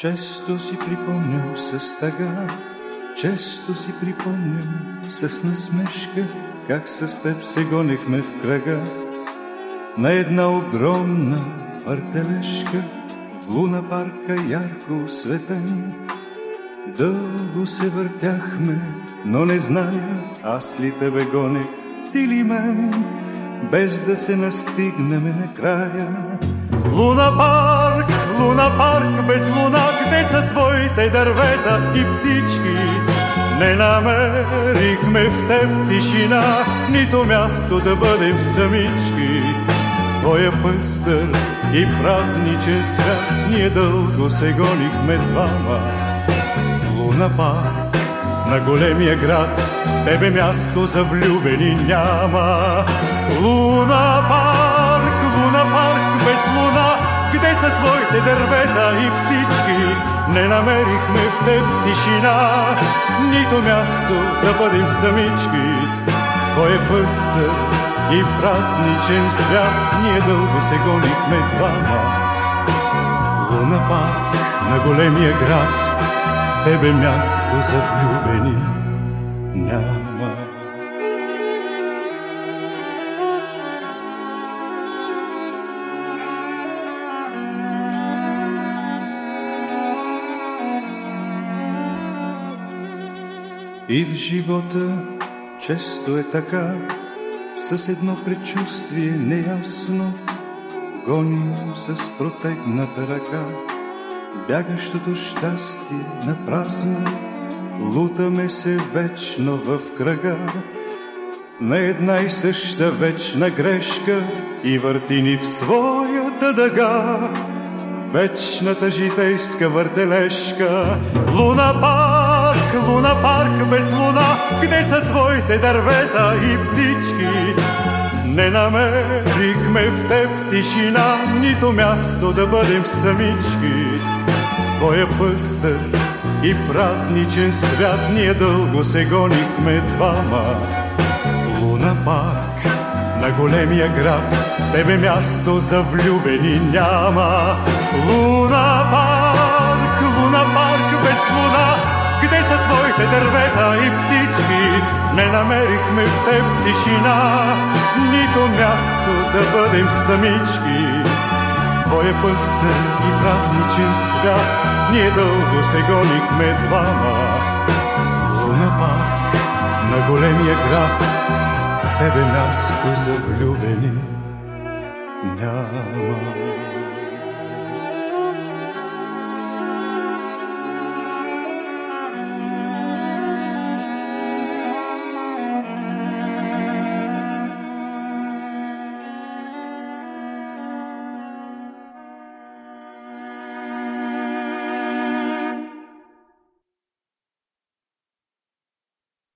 Често си припомням с тъга, често си припомням с насмешка, как с теб се гонехме в кръга на една огромна артележка в луна парка ярко осветен. Дълго се въртяхме, но не зная аз ли тебе гонех, ти ли мен, без да се настигнем накрая. Луна парк, луна парк без луна, къде са твоите дървета и птички? Не намерихме в теб тишина, нито място да бъдем самички. В твоя пъстър и празничен свят ние дълго се гонихме двама. Луна парк на големия град, в тебе място за влюбени няма. Луна парк, луна парк без луна, къде са твоите дървета и птички? Не намерихме в теб тишина, нито място да бъдем самички. Той е пъстър и празничен свят, ние дълго се гонихме двама. Луна парк на големия град, в тебе място за влюбени няма. И в живота често е така, с едно предчувствие неясно, гоним с протегната ръка, бягащото щастие на празно, лутаме се вечно в кръга, на една и съща вечна грешка и върти ни в своята дъга. Вечната житейска въртележка, луна парк, луна парк без луна, къде са твоите дървета и птички? Не намерихме в теб тишина, нито място да бъдем самички. Твоя пъстър и празничен свят ние дълго се гонихме двама. Луна парк на големия град, в тебе място за влюбени няма. Луна парк, твоите дървета и птички? Не намерихме в теб тишина, нито място да бъдем самички. В твоя пъстър и празничен свят, ние дълго се гонихме двама. Луна парк на големия град, в тебе място за влюбени няма.